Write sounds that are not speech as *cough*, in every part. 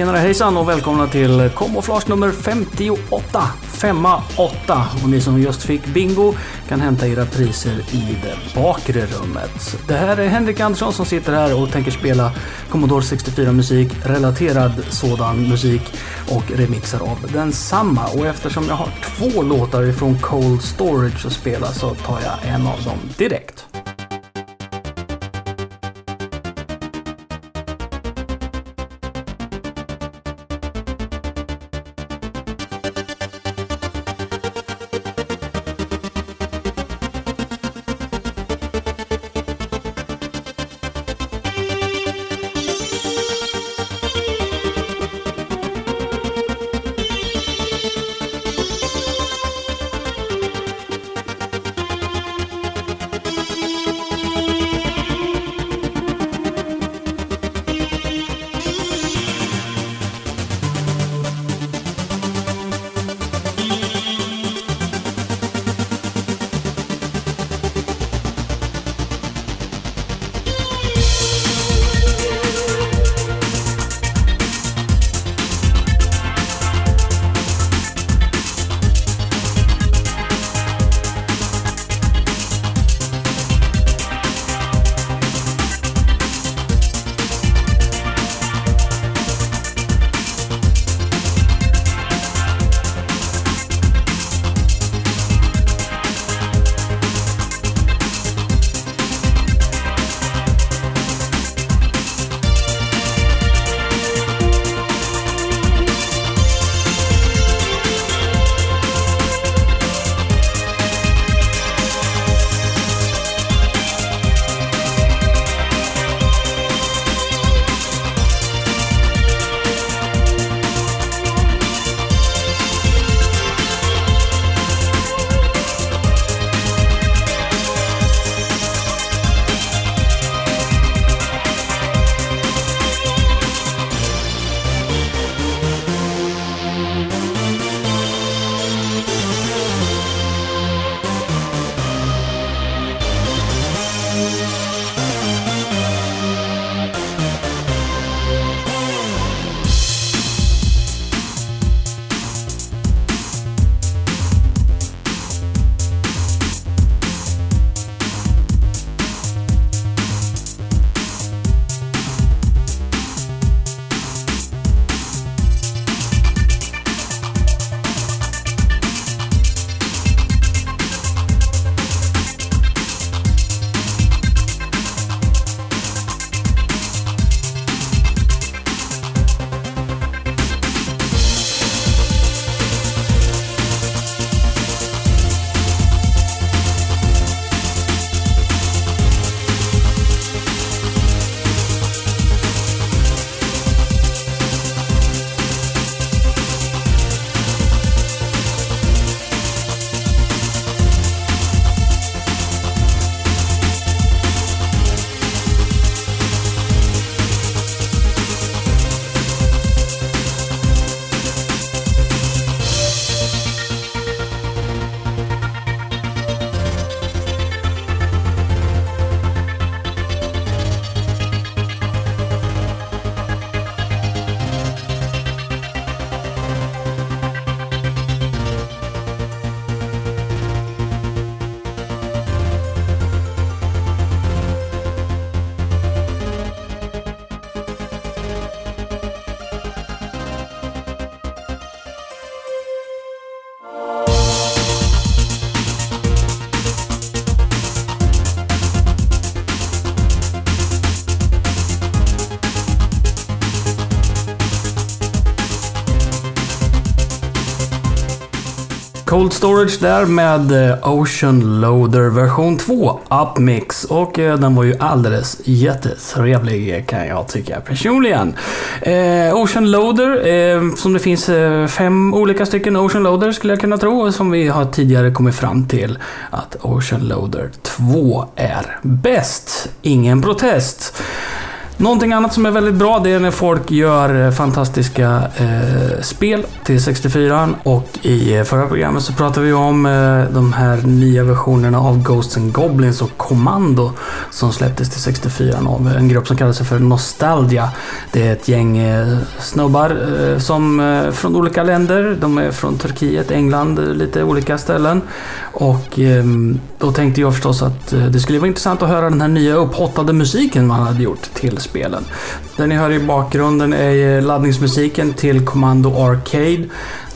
Tjenare hejsan och välkomna till Kamouflage nummer 58. 58. Och ni som just fick bingo kan hämta era priser i det bakre rummet. Det här är Henrik Andersson som sitter här och tänker spela Commodore 64 musik, relaterad sådan musik och remixar av densamma. Och eftersom jag har två låtar ifrån Cold Storage att spela så tar jag en av dem direkt. Cold Storage där med eh, Ocean Loader version 2 Upmix. Och eh, den var ju alldeles jättetrevlig kan jag tycka personligen. Eh, Ocean Loader, eh, som det finns eh, fem olika stycken Ocean Loader skulle jag kunna tro. Som vi har tidigare kommit fram till att Ocean Loader 2 är bäst. Ingen protest. Någonting annat som är väldigt bra det är när folk gör eh, fantastiska eh, spel till 64 och i eh, förra programmet så pratade vi om eh, de här nya versionerna av Ghosts and Goblins och Commando som släpptes till 64 av en grupp som kallar sig för Nostalgia. Det är ett gäng eh, snubbar eh, som eh, från olika länder. De är från Turkiet, England, eh, lite olika ställen. Och ehm, då tänkte jag förstås att eh, det skulle vara intressant att höra den här nya upphottade musiken man hade gjort till spelen. Det ni hör i bakgrunden är laddningsmusiken till Commando Arcade.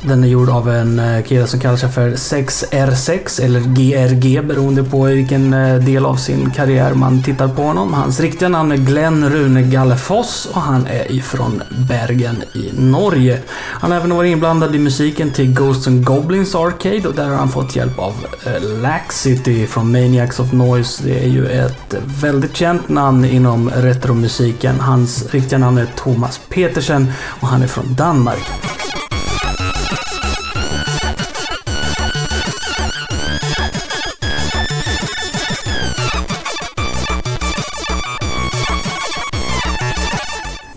Den är gjord av en eh, kille som kallar sig för 6R6 eller GRG beroende på vilken eh, del av sin karriär man tittar på honom. Hans riktiga namn är Glenn Rune Gallefoss och han är ifrån Bergen i Norge. Han har även varit inblandad i musiken till Ghosts and Goblins Arcade och där har han fått hjälp av eh, Laxity från Maniacs of Noise. Det är ju ett väldigt känt namn inom retromusiken. Hans riktiga namn är Thomas Petersen och han är från Danmark.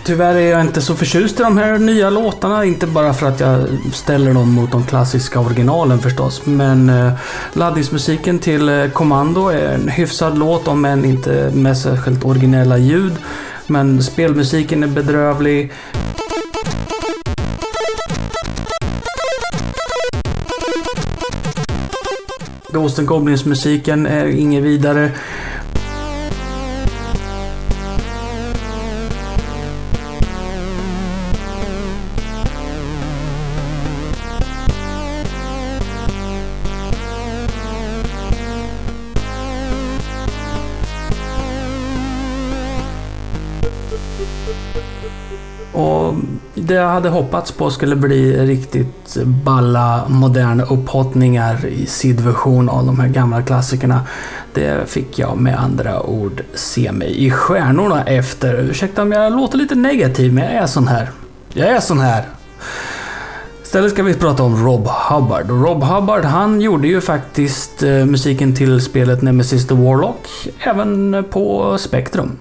Tyvärr är jag inte så förtjust i de här nya låtarna. Inte bara för att jag ställer dem mot de klassiska originalen förstås. Men eh, laddningsmusiken till eh, Commando är en hyfsad låt om än inte med särskilt originella ljud. Men spelmusiken är bedrövlig. Ghost Goblins-musiken är inget vidare. Och det jag hade hoppats på skulle bli riktigt balla moderna upphottningar i sidversion av de här gamla klassikerna. Det fick jag med andra ord se mig i stjärnorna efter. Ursäkta om jag låter lite negativ, men jag är sån här. Jag är sån här. Istället ska vi prata om Rob Hubbard. Rob Hubbard han gjorde ju faktiskt eh, musiken till spelet Nemesis the Warlock, även på Spectrum.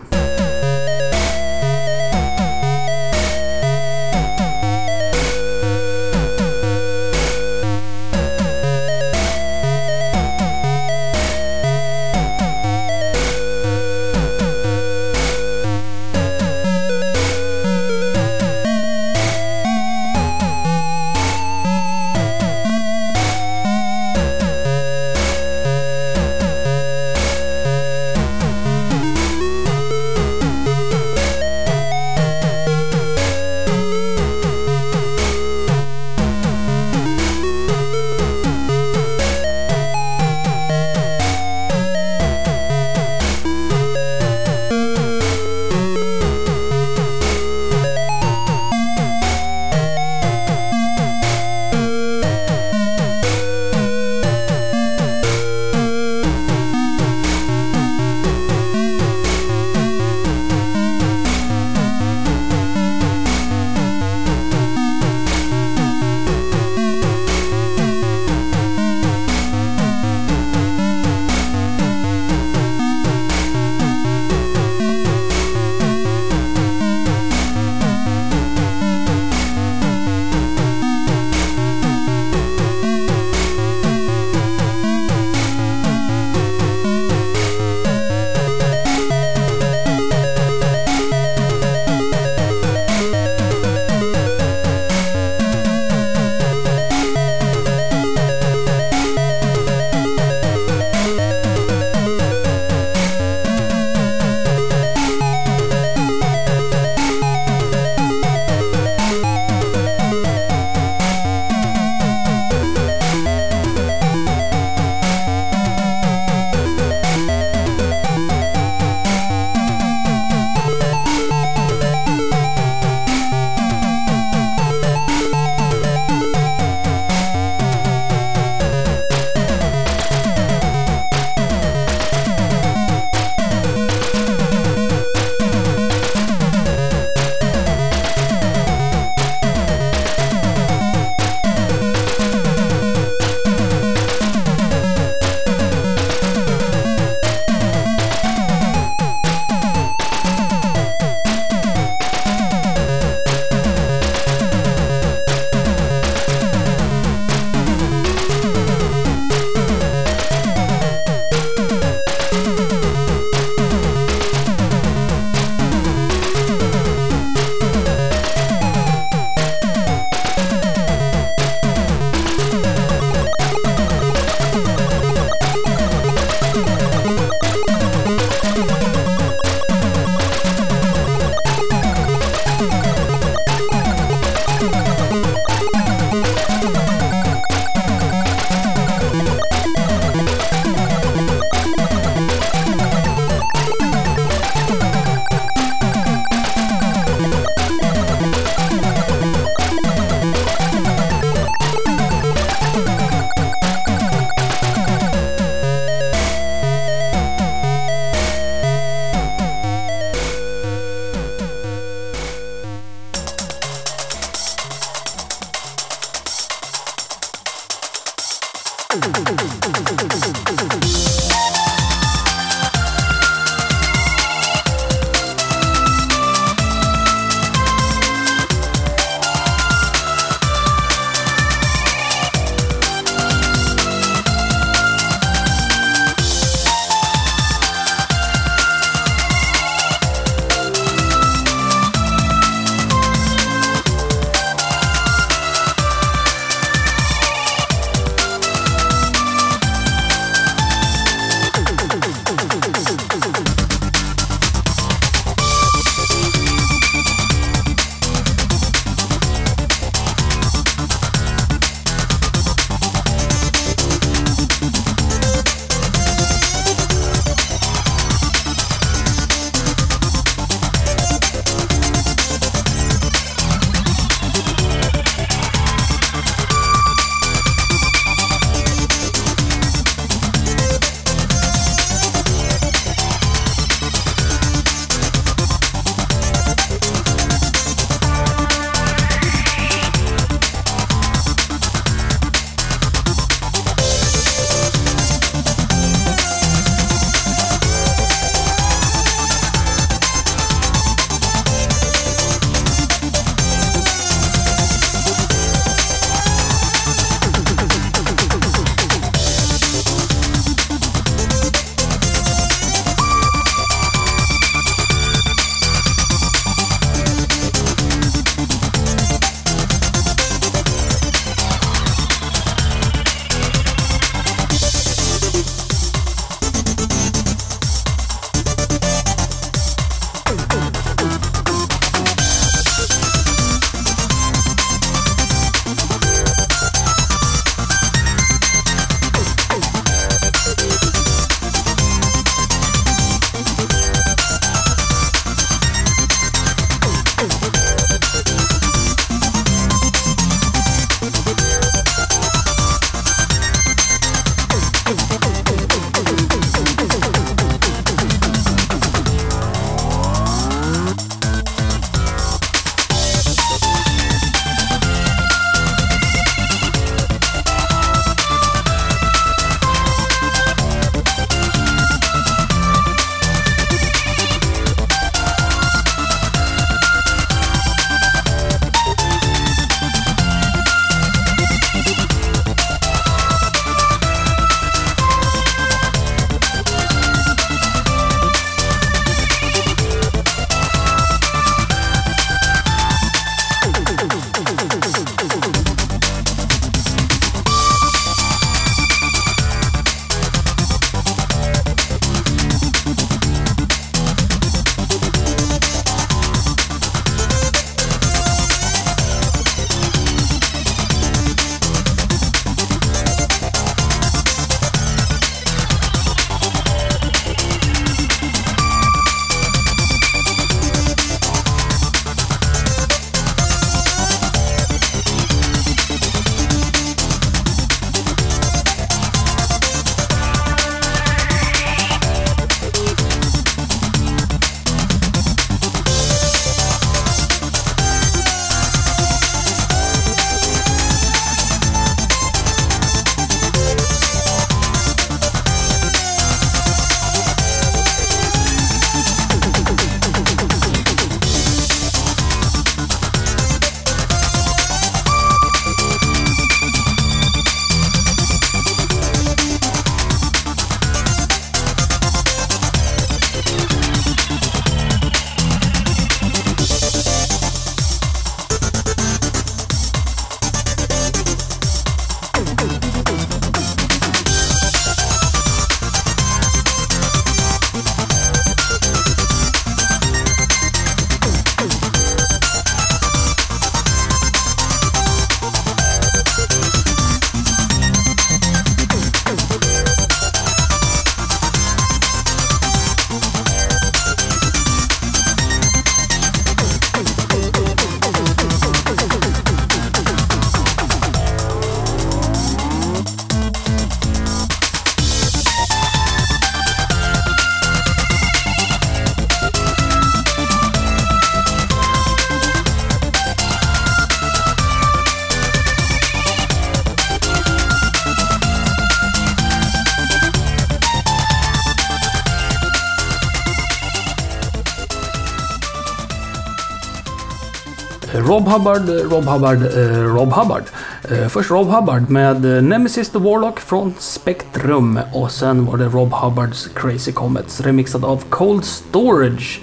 Rob Hubbard, Rob Hubbard, eh, Rob Hubbard. Eh, först Rob Hubbard med eh, Nemesis the Warlock från Spectrum och sen var det Rob Hubbards Crazy Comets remixad av Cold Storage.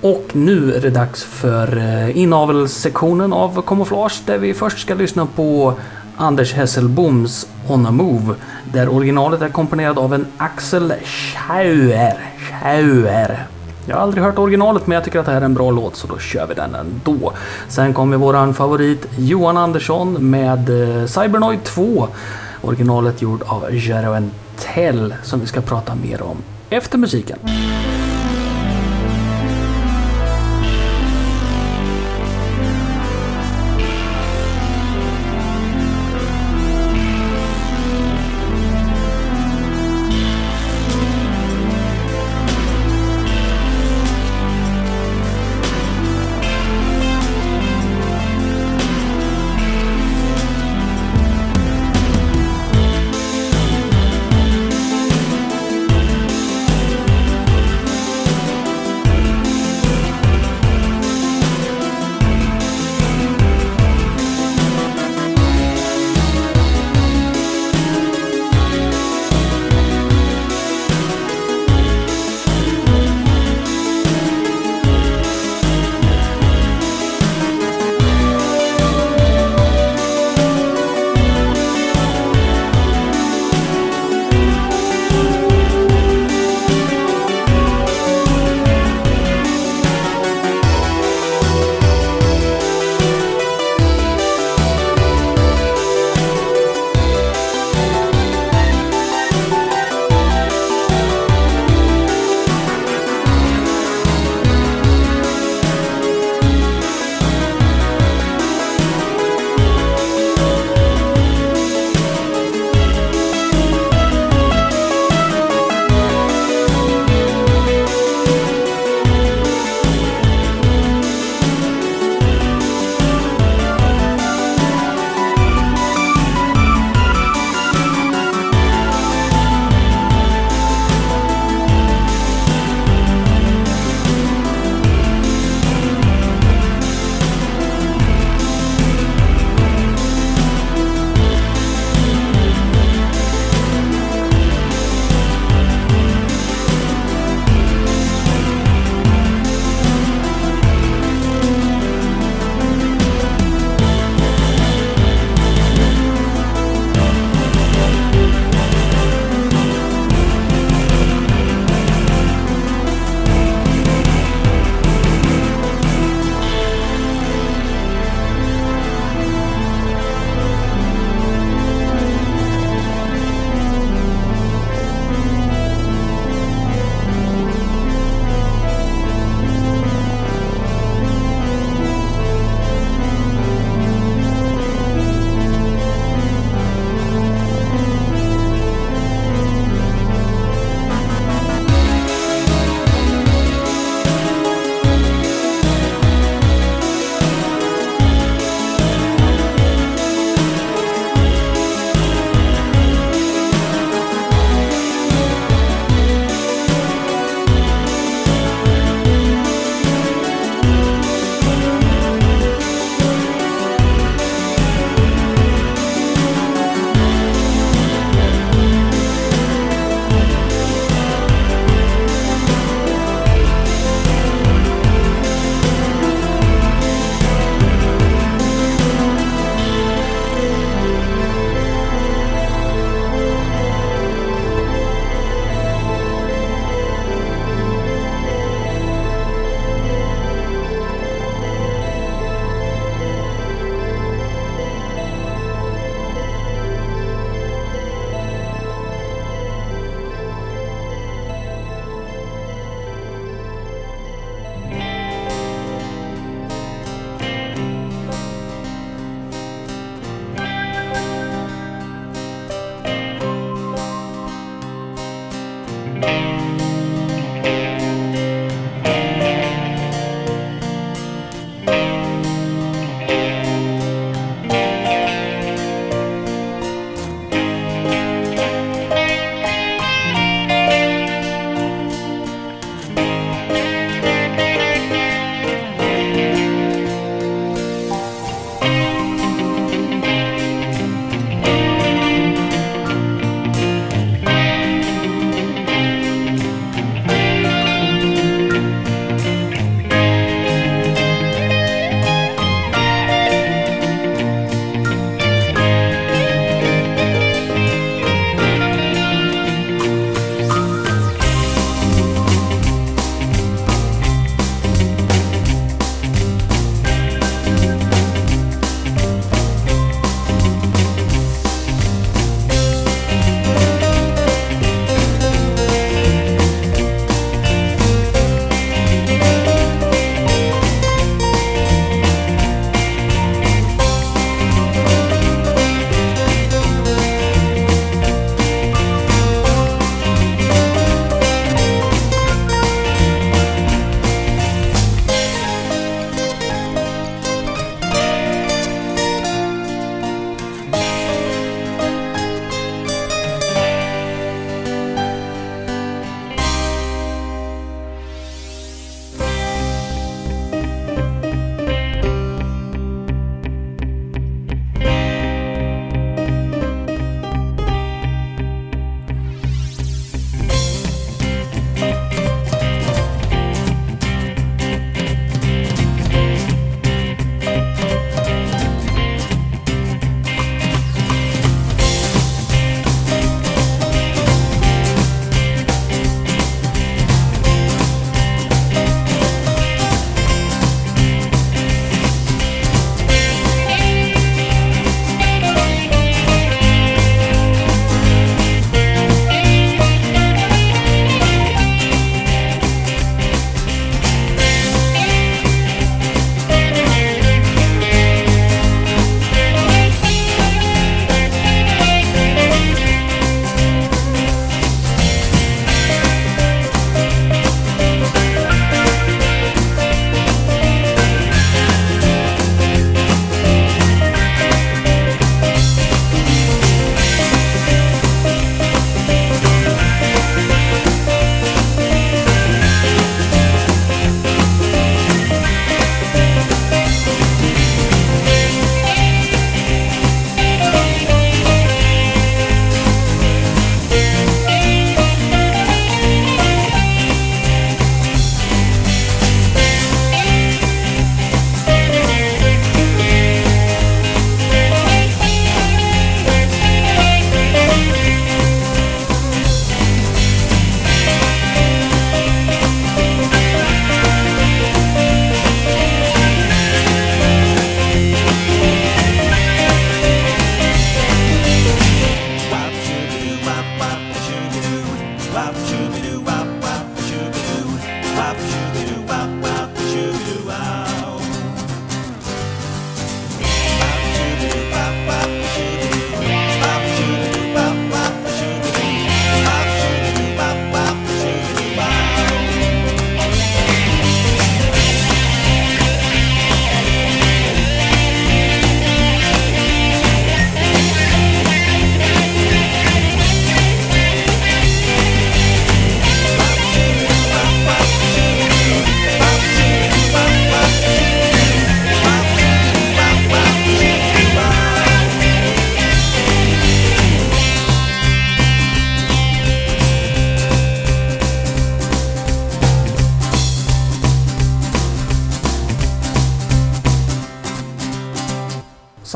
Och nu är det dags för eh, inavelssektionen av Camouflage där vi först ska lyssna på Anders Hesselboms On a Move där originalet är komponerat av en Axel Schauer. Schauer. Jag har aldrig hört originalet men jag tycker att det här är en bra låt så då kör vi den ändå. Sen kommer våran favorit Johan Andersson med eh, Cybernoid 2. Originalet gjord av Jeroen Tell som vi ska prata mer om efter musiken.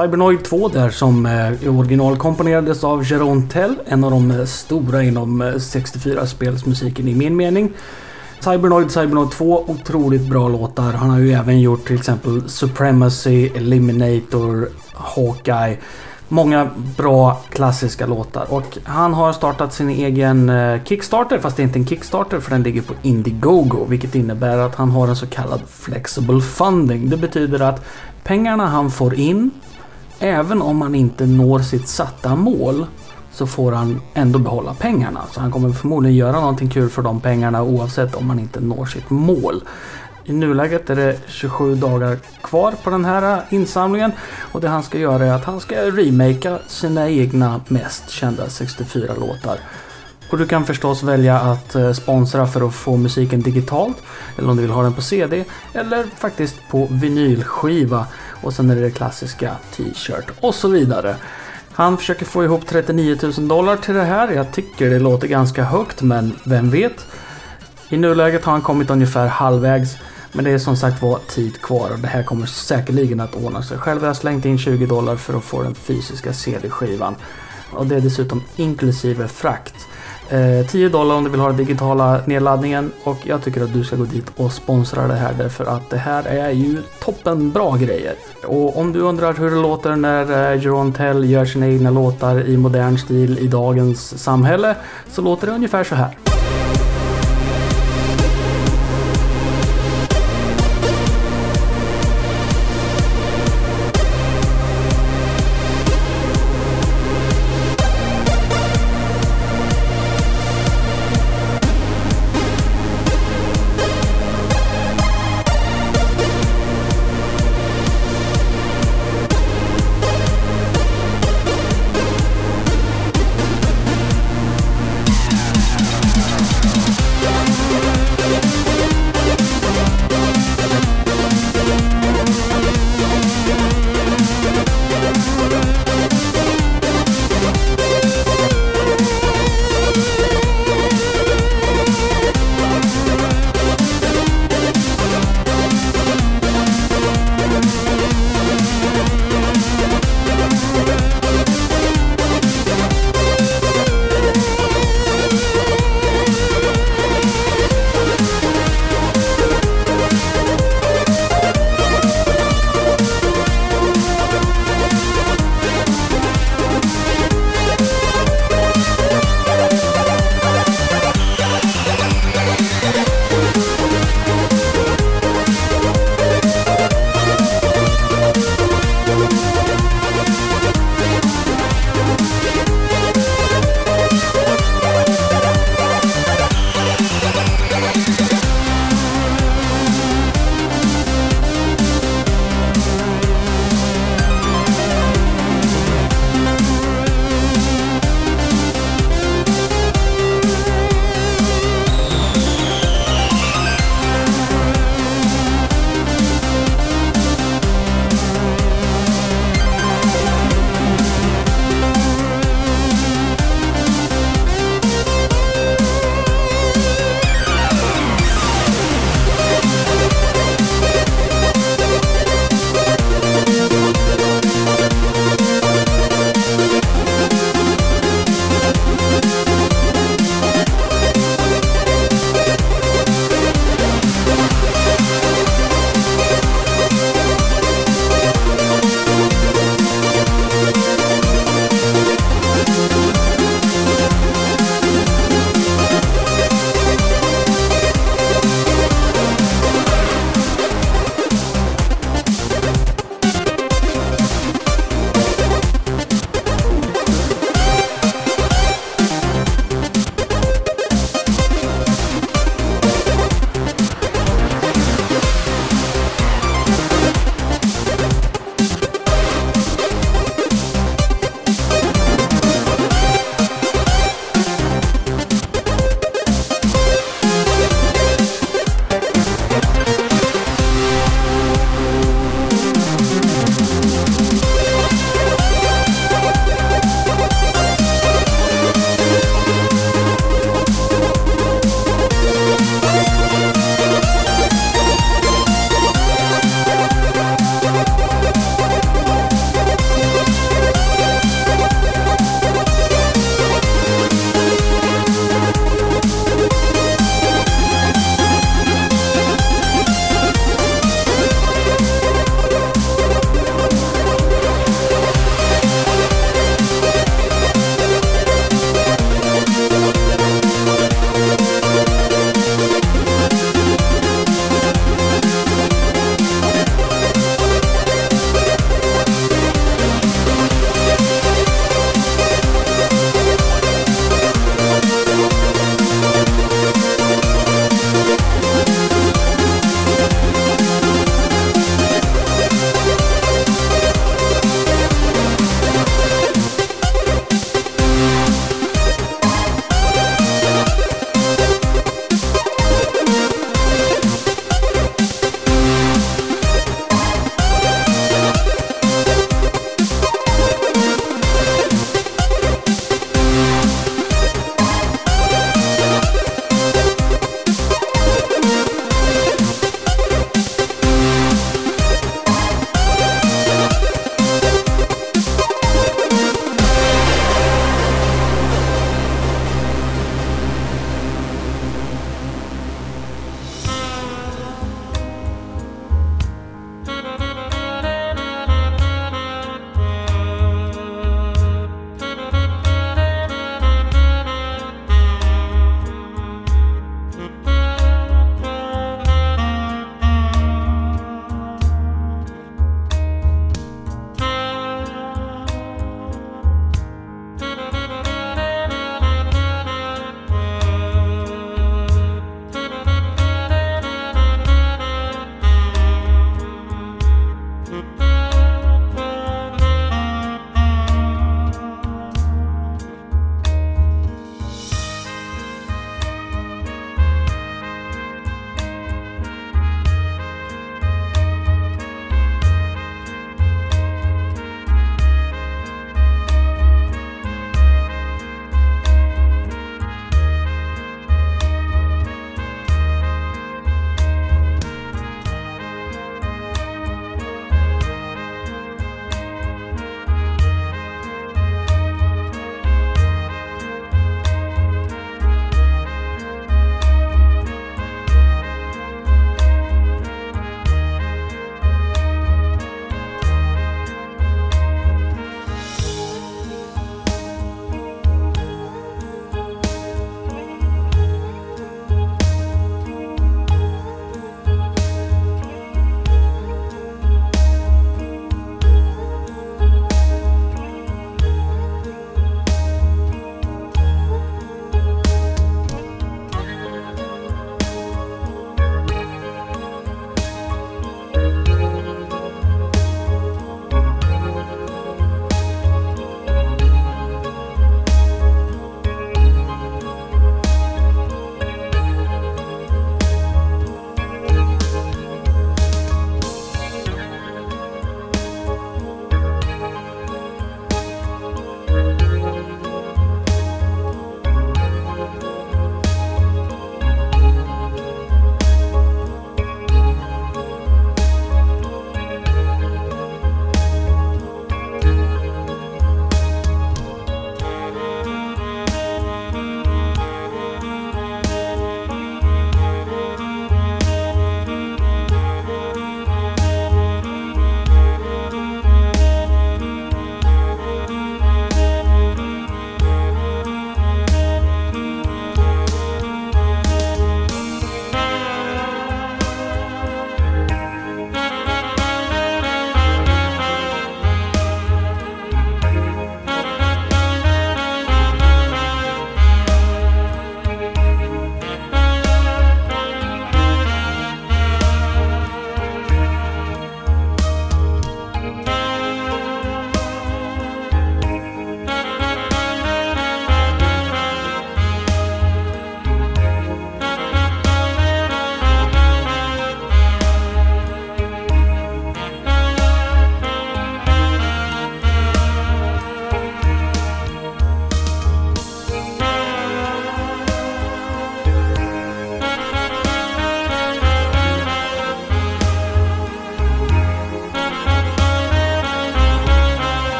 Cybernoid 2 där som eh, originalkomponerades av Jérôme Tell. En av de eh, stora inom eh, 64-spelsmusiken i min mening. Cybernoid, Cybernoid 2, otroligt bra låtar. Han har ju även gjort till exempel Supremacy, Eliminator, Hawkeye. Många bra klassiska låtar och han har startat sin egen eh, Kickstarter fast det är inte en Kickstarter för den ligger på Indiegogo vilket innebär att han har en så kallad Flexible Funding. Det betyder att pengarna han får in även om han inte når sitt satta mål så får han ändå behålla pengarna. Så han kommer förmodligen göra någonting kul för de pengarna oavsett om han inte når sitt mål. I nuläget är det 27 dagar kvar på den här insamlingen och det han ska göra är att han ska remakea sina egna mest kända 64 låtar. Och du kan förstås välja att eh, sponsra för att få musiken digitalt eller om du vill ha den på CD eller faktiskt på vinylskiva och sen är det det klassiska t-shirt och så vidare. Han försöker få ihop 39 000 dollar till det här. Jag tycker det låter ganska högt men vem vet? I nuläget har han kommit ungefär halvvägs. Men det är som sagt var tid kvar och det här kommer säkerligen att ordna sig. Själv har jag slängt in 20 dollar för att få den fysiska CD-skivan. Och det är dessutom inklusive frakt. Eh, 10 dollar om du vill ha den digitala nedladdningen och jag tycker att du ska gå dit och sponsra det här därför att det här är ju toppen bra grejer. Och om du undrar hur det låter när eh, Jerome Tell gör sina egna låtar i modern stil i dagens samhälle så låter det ungefär så här.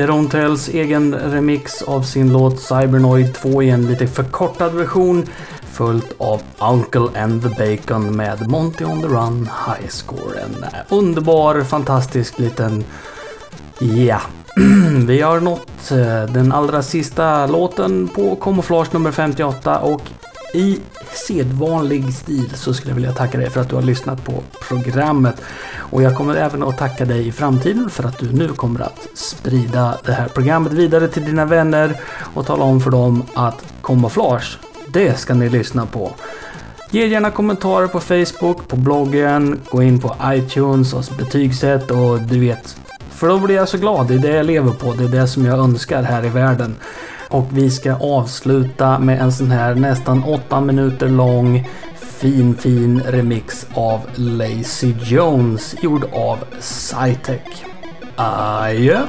Jerome Tells egen remix av sin låt Cybernoid 2 i en lite förkortad version. Följt av Uncle and the Bacon med Monty on the Run High Score. En underbar, fantastisk liten... Ja. Yeah. *clears throat* Vi har nått eh, den allra sista låten på Camouflage nummer 58 och i sedvanlig stil så skulle jag vilja tacka dig för att du har lyssnat på programmet. Och jag kommer även att tacka dig i framtiden för att du nu kommer att sprida det här programmet vidare till dina vänner och tala om för dem att kamouflage, det ska ni lyssna på. Ge gärna kommentarer på Facebook, på bloggen, gå in på iTunes och betygsätt och du vet. För då blir jag så glad. Det är det jag lever på. Det är det som jag önskar här i världen. Och vi ska avsluta med en sån här nästan åtta minuter lång fin fin remix av Lazy Jones gjord av Cytec. Adjö!